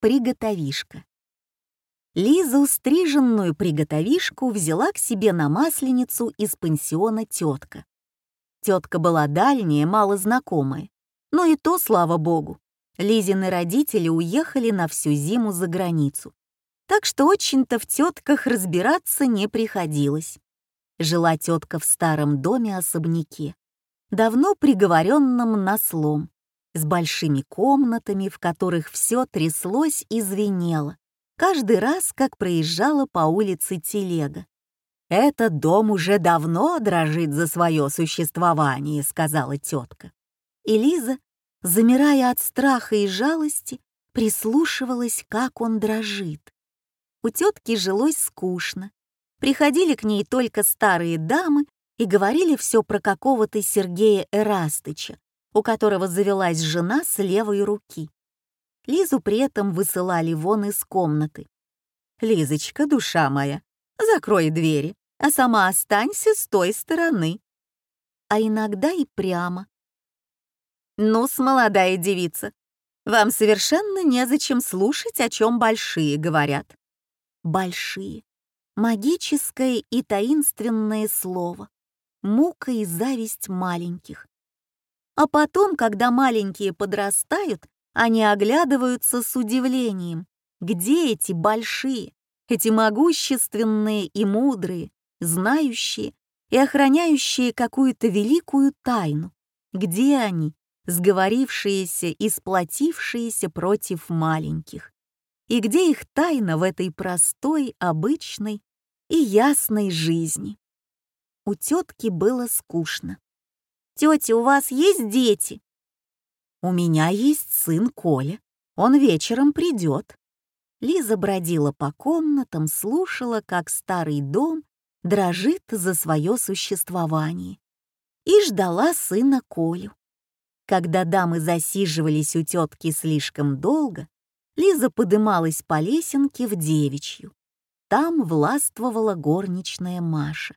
приготовишка. Лизу, стриженную приготовишку, взяла к себе на масленицу из пансиона тетка. Тетка была дальняя, мало знакомая, но и то, слава богу. Лизины родители уехали на всю зиму за границу, так что очень-то в тетках разбираться не приходилось. Жила тетка в старом доме-особняке, давно приговоренном на слом, с большими комнатами, в которых все тряслось и звенело, каждый раз, как проезжала по улице телега. «Этот дом уже давно дрожит за свое существование», — сказала тетка. И замирая от страха и жалости, прислушивалась, как он дрожит. У тетки жилось скучно. Приходили к ней только старые дамы и говорили все про какого-то Сергея Эрастыча, у которого завелась жена с левой руки. Лизу при этом высылали вон из комнаты. «Лизочка, душа моя, закрой двери, а сама останься с той стороны». А иногда и прямо. «Ну-с, молодая девица, вам совершенно незачем слушать, о чем большие говорят». «Большие» — магическое и таинственное слово, мука и зависть маленьких. А потом, когда маленькие подрастают, они оглядываются с удивлением. Где эти большие, эти могущественные и мудрые, знающие и охраняющие какую-то великую тайну? Где они, сговорившиеся и сплотившиеся против маленьких? И где их тайна в этой простой, обычной и ясной жизни? У тетки было скучно. «Тетя, у вас есть дети?» «У меня есть сын Коля. Он вечером придет». Лиза бродила по комнатам, слушала, как старый дом дрожит за свое существование, и ждала сына Колю. Когда дамы засиживались у тетки слишком долго, Лиза подымалась по лесенке в девичью. Там властвовала горничная Маша.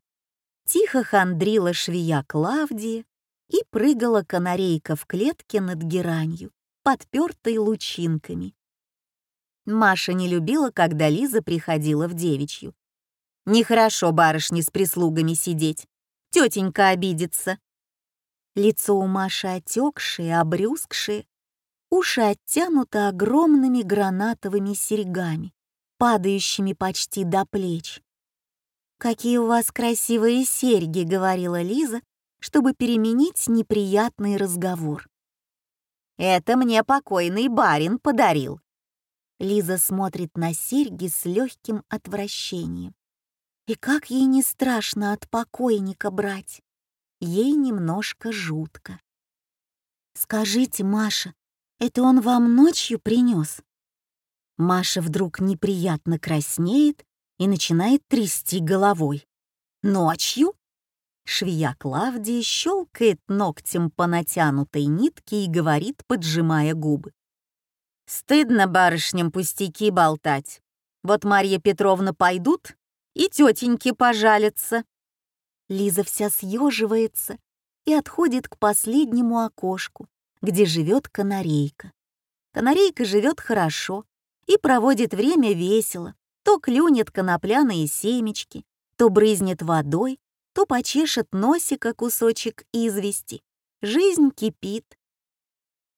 Тихо хандрила швея Клавдия, и прыгала канарейка в клетке над геранью, подпертой лучинками. Маша не любила, когда Лиза приходила в девичью. «Нехорошо барышне с прислугами сидеть. Тетенька обидится». Лицо у Маши отекшее, обрюзгшее, уши оттянуты огромными гранатовыми серьгами, падающими почти до плеч. «Какие у вас красивые серьги», — говорила Лиза, чтобы переменить неприятный разговор. «Это мне покойный барин подарил». Лиза смотрит на серьги с легким отвращением. И как ей не страшно от покойника брать. Ей немножко жутко. «Скажите, Маша, это он вам ночью принес?» Маша вдруг неприятно краснеет и начинает трясти головой. «Ночью? Швея Клавдия щелкает ногтем по натянутой нитке и говорит, поджимая губы. «Стыдно барышням пустяки болтать. Вот Марья Петровна пойдут, и тетеньки пожалятся». Лиза вся съеживается и отходит к последнему окошку, где живет канарейка. Канарейка живет хорошо и проводит время весело, то клюнет конопляные семечки, то брызнет водой, то почешет носика кусочек извести. Жизнь кипит.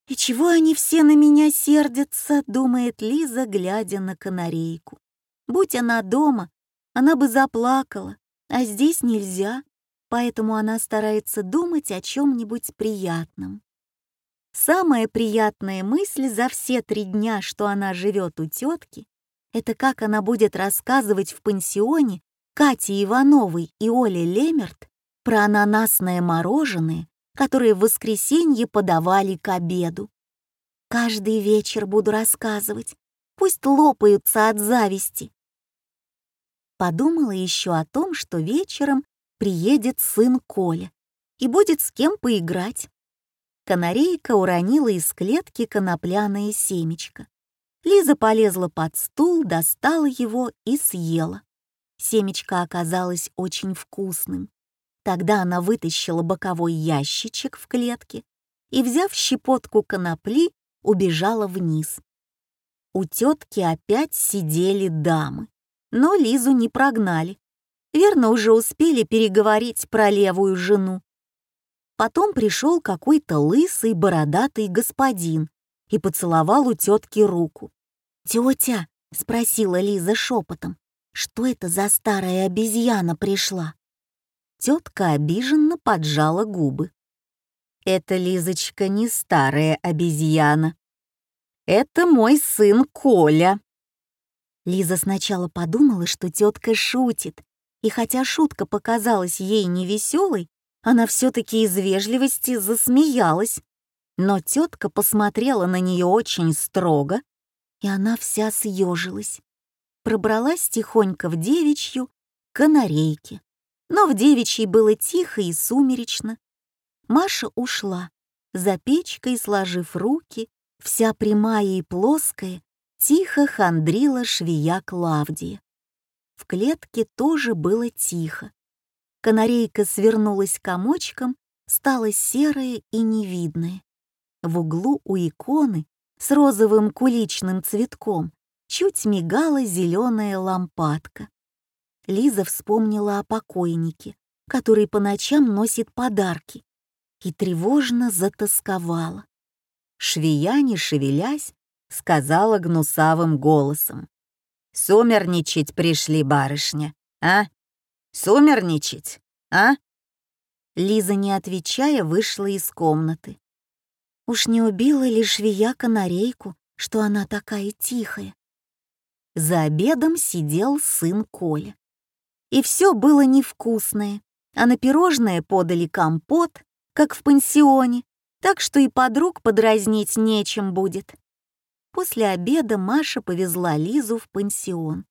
«И чего они все на меня сердятся?» — думает Лиза, глядя на канарейку. «Будь она дома, она бы заплакала, а здесь нельзя, поэтому она старается думать о чем-нибудь приятном. Самая приятная мысль за все три дня, что она живет у тетки, это как она будет рассказывать в пансионе Кате Ивановой и Оле Лемерт про ананасное мороженое, которое в воскресенье подавали к обеду. Каждый вечер буду рассказывать, пусть лопаются от зависти. Подумала еще о том, что вечером приедет сын Коля и будет с кем поиграть. Канарейка уронила из клетки конопляное семечко. Лиза полезла под стул, достала его и съела. Семечко оказалось очень вкусным. Тогда она вытащила боковой ящичек в клетке и, взяв щепотку конопли, убежала вниз. У тетки опять сидели дамы, но Лизу не прогнали. Верно, уже успели переговорить про левую жену. Потом пришел какой-то лысый бородатый господин и поцеловал у тетки руку. «Тетя», — спросила Лиза шепотом, — «что это за старая обезьяна пришла?» Тетка обиженно поджала губы. «Это, Лизочка, не старая обезьяна. Это мой сын Коля». Лиза сначала подумала, что тетка шутит, и хотя шутка показалась ей невеселой, она все-таки из вежливости засмеялась. Но тетка посмотрела на нее очень строго, и она вся съежилась. Пробралась тихонько в девичью канарейки. Но в девичьей было тихо и сумеречно. Маша ушла, за печкой сложив руки, вся прямая и плоская, тихо хандрила швея Клавдия. В клетке тоже было тихо. Канарейка свернулась комочком, стала серая и невидная. В углу у иконы с розовым куличным цветком чуть мигала зеленая лампадка. Лиза вспомнила о покойнике, который по ночам носит подарки, и тревожно затасковала. Швея, не шевелясь, сказала гнусавым голосом. «Сумерничать пришли, барышня, а? Сумерничать, а?» Лиза, не отвечая, вышла из комнаты. Уж не убила ли швея канарейку, что она такая тихая? За обедом сидел сын Коля. И все было невкусное, а на пирожное подали компот, как в пансионе, так что и подруг подразнить нечем будет. После обеда Маша повезла Лизу в пансион.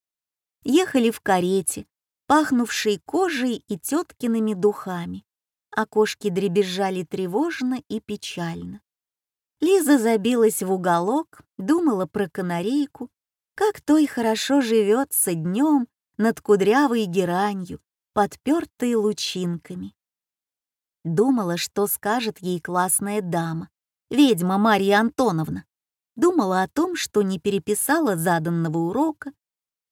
Ехали в карете, пахнувшей кожей и теткиными духами. Окошки дребезжали тревожно и печально. Лиза забилась в уголок, думала про канарейку, как той хорошо живется днем над кудрявой геранью, подпертой лучинками. Думала, что скажет ей классная дама, ведьма Марья Антоновна. Думала о том, что не переписала заданного урока,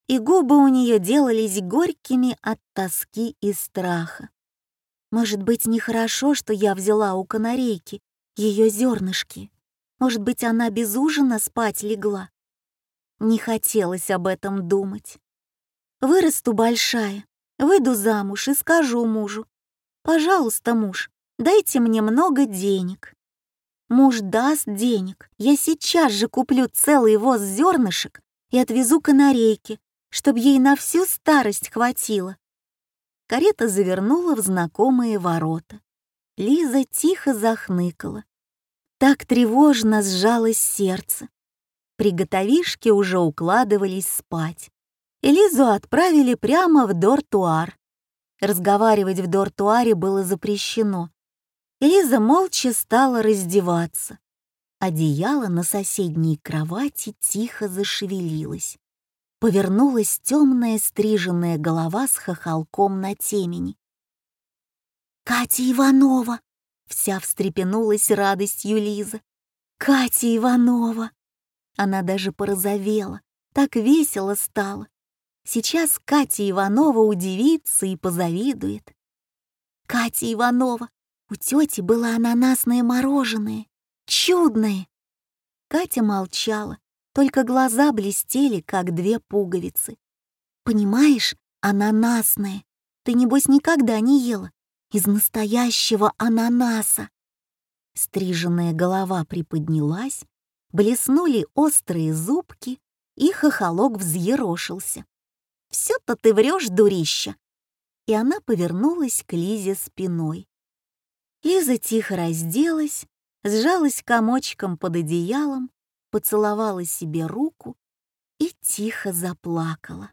и губы у нее делались горькими от тоски и страха. Может быть, нехорошо, что я взяла у канарейки ее зернышки. Может быть, она без ужина спать легла. Не хотелось об этом думать. Вырасту большая, выйду замуж и скажу мужу. «Пожалуйста, муж, дайте мне много денег». Муж даст денег, я сейчас же куплю целый воз зернышек и отвезу канарейке, чтобы ей на всю старость хватило. Карета завернула в знакомые ворота. Лиза тихо захныкала. Так тревожно сжалось сердце. Приготовишки уже укладывались спать. И Лизу отправили прямо в дортуар. Разговаривать в дортуаре было запрещено. И Лиза молча стала раздеваться. Одеяло на соседней кровати тихо зашевелилось повернулась темная стриженная голова с хохолком на темени. «Катя Иванова!» — вся встрепенулась радостью Лиза. «Катя Иванова!» Она даже порозовела, так весело стало. Сейчас Катя Иванова удивится и позавидует. «Катя Иванова, у тети было ананасное мороженое, чудное!» Катя молчала, только глаза блестели, как две пуговицы. «Понимаешь, ананасное. Ты, небось, никогда не ела. Из настоящего ананаса». Стриженная голова приподнялась, блеснули острые зубки, и хохолок взъерошился. «Все-то ты врешь, дурища!» И она повернулась к Лизе спиной. Лиза тихо разделась, сжалась комочком под одеялом поцеловала себе руку и тихо заплакала.